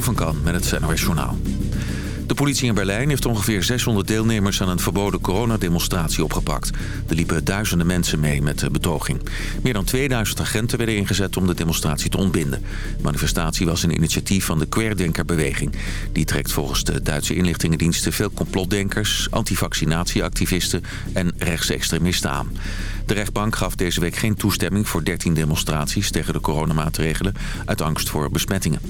Van Kan met het NOS Journaal. De politie in Berlijn heeft ongeveer 600 deelnemers aan een verboden coronademonstratie opgepakt. Er liepen duizenden mensen mee met de betoging. Meer dan 2000 agenten werden ingezet om de demonstratie te ontbinden. De manifestatie was een initiatief van de Querdenkerbeweging. Die trekt volgens de Duitse inlichtingendiensten veel complotdenkers, antivaccinatieactivisten en rechtsextremisten aan. De rechtbank gaf deze week geen toestemming voor 13 demonstraties tegen de coronamaatregelen uit angst voor besmettingen.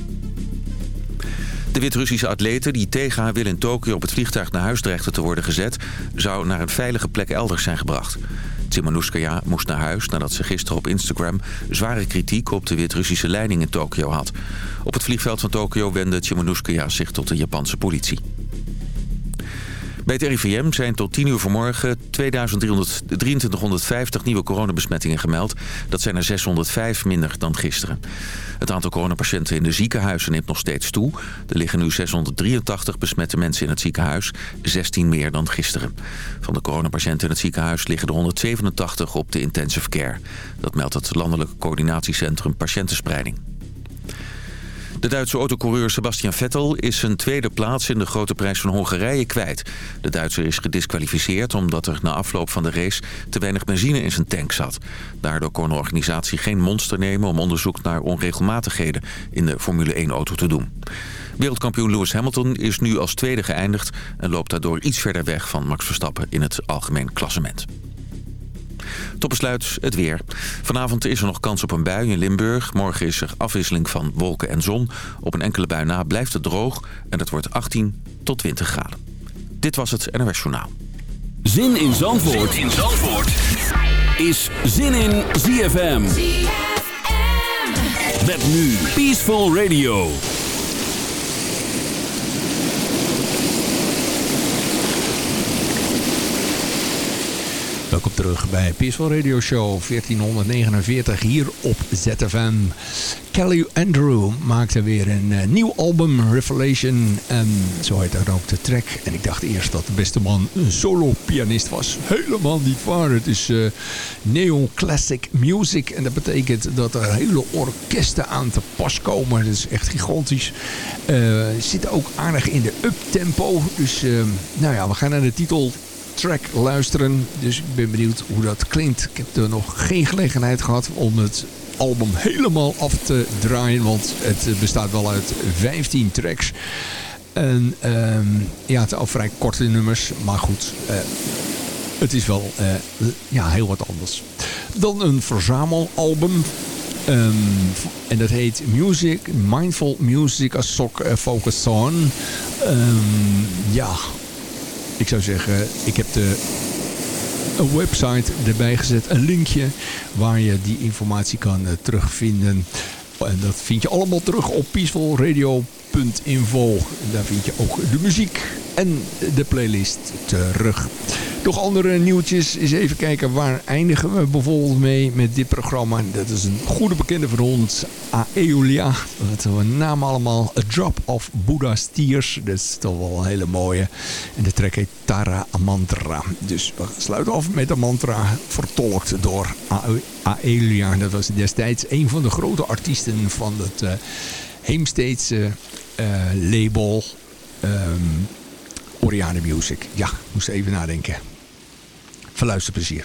De Wit-Russische atlete die tegen haar wil in Tokio op het vliegtuig naar huis dreigde te worden gezet... zou naar een veilige plek elders zijn gebracht. Tsimanouskaya moest naar huis nadat ze gisteren op Instagram... zware kritiek op de Wit-Russische leiding in Tokio had. Op het vliegveld van Tokio wendde Tsimanouskaya zich tot de Japanse politie. Bij het RIVM zijn tot 10 uur vanmorgen 2350 nieuwe coronabesmettingen gemeld. Dat zijn er 605 minder dan gisteren. Het aantal coronapatiënten in de ziekenhuizen neemt nog steeds toe. Er liggen nu 683 besmette mensen in het ziekenhuis, 16 meer dan gisteren. Van de coronapatiënten in het ziekenhuis liggen er 187 op de intensive care. Dat meldt het Landelijk Coördinatiecentrum Patiëntenspreiding. De Duitse autocoureur Sebastian Vettel is zijn tweede plaats in de grote prijs van Hongarije kwijt. De Duitser is gedisqualificeerd omdat er na afloop van de race te weinig benzine in zijn tank zat. Daardoor kon de organisatie geen monster nemen om onderzoek naar onregelmatigheden in de Formule 1-auto te doen. Wereldkampioen Lewis Hamilton is nu als tweede geëindigd en loopt daardoor iets verder weg van Max Verstappen in het algemeen klassement. Tot besluit het weer. Vanavond is er nog kans op een bui in Limburg. Morgen is er afwisseling van wolken en zon. Op een enkele bui na blijft het droog en het wordt 18 tot 20 graden. Dit was het NOS Journaal. Zin in Zandvoort, zin in Zandvoort. is Zin in ZFM. ZFM. Met nu Peaceful Radio. Terug bij Peaceful Radio Show 1449 hier op ZFM. Kelly Andrew maakte weer een uh, nieuw album, Revelation. En zo heet daar ook de track. En ik dacht eerst dat de beste man een solo-pianist was. Helemaal niet waar. Het is uh, neo-classic music. En dat betekent dat er hele orkesten aan te pas komen. Dat is echt gigantisch. Uh, zit ook aardig in de up-tempo. Dus nou ja, we gaan naar de titel track luisteren. Dus ik ben benieuwd hoe dat klinkt. Ik heb er nog geen gelegenheid gehad om het album helemaal af te draaien. Want het bestaat wel uit 15 tracks. En um, ja, het zijn al vrij korte nummers. Maar goed, uh, het is wel uh, ja, heel wat anders. Dan een verzamelalbum. Um, en dat heet Music, Mindful Music, a Sock Focus On. Um, ja, ik zou zeggen, ik heb de een website erbij gezet, een linkje waar je die informatie kan uh, terugvinden. En dat vind je allemaal terug op peacefulradio.info. Daar vind je ook de muziek en de playlist terug. Nog andere nieuwtjes. Eens even kijken waar eindigen we bijvoorbeeld mee met dit programma. Dat is een goede bekende van ons. Aeolia. Dat we naam allemaal. A Drop of Buddha's Tears. Dat is toch wel een hele mooie. En de track heet Tara Mantra. Dus we sluiten af met een mantra. Vertolkt door Aeolia. Dat was destijds een van de grote artiesten van het uh, Heemsteedse label. Um, Oriane Music. Ja, moest even nadenken. Veel luisterplezier.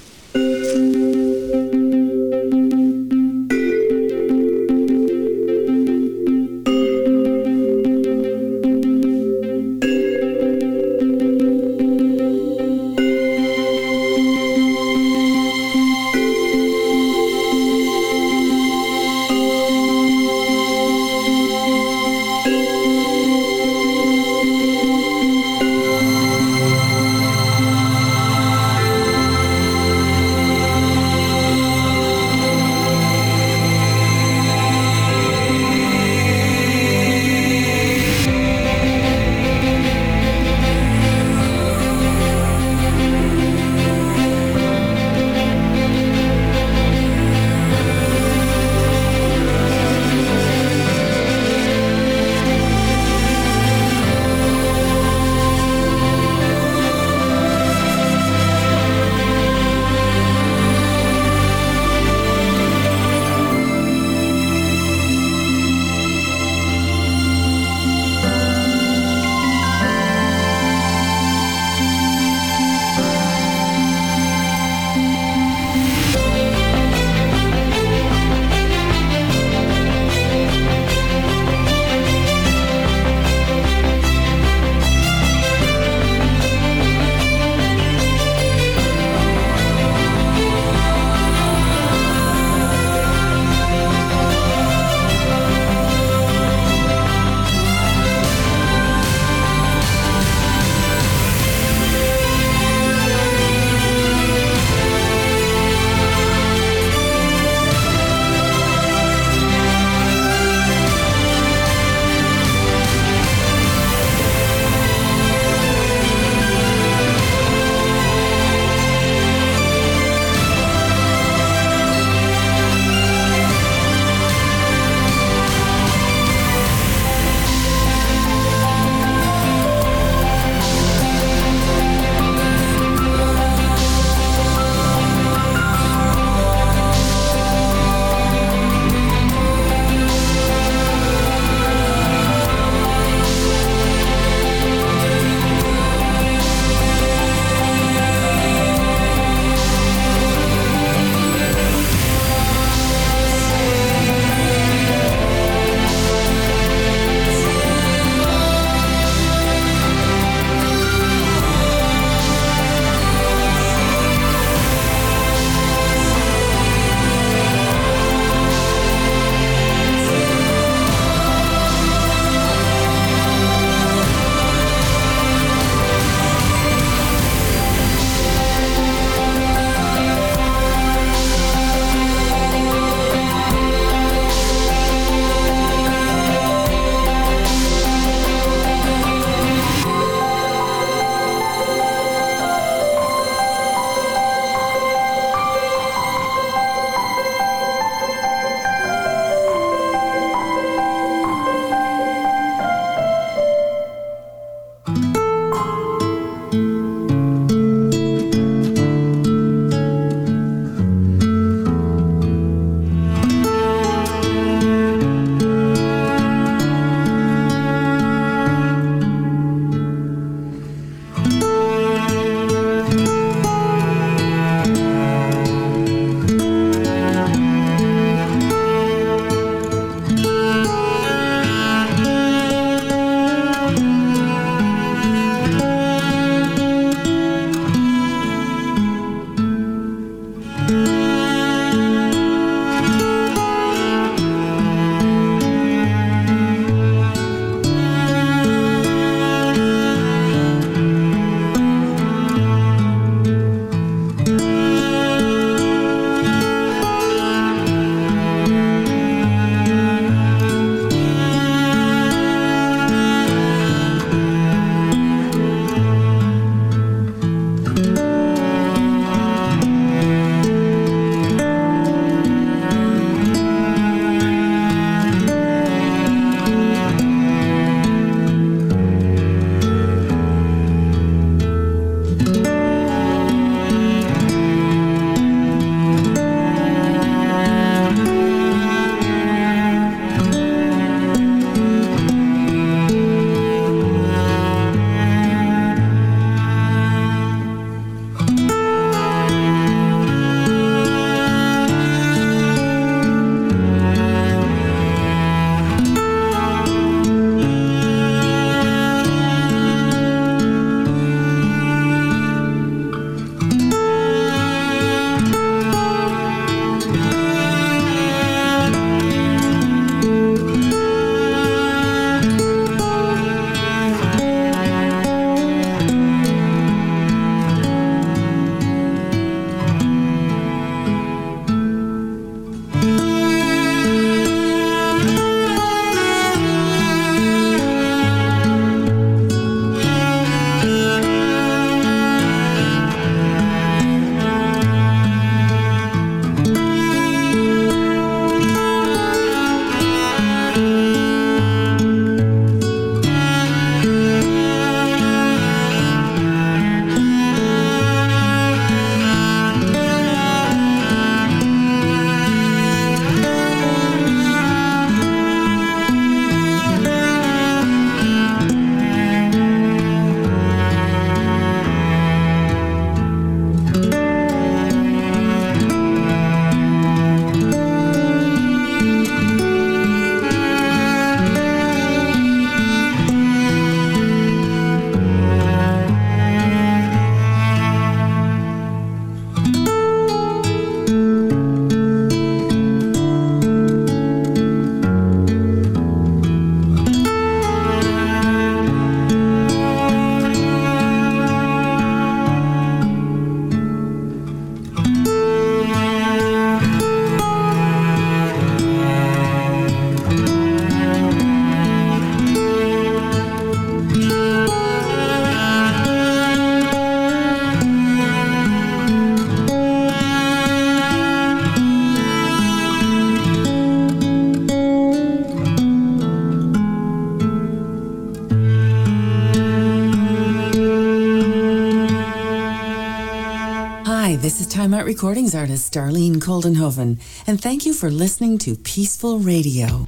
Out Recordings artist Darlene Coldenhoven, and thank you for listening to Peaceful Radio.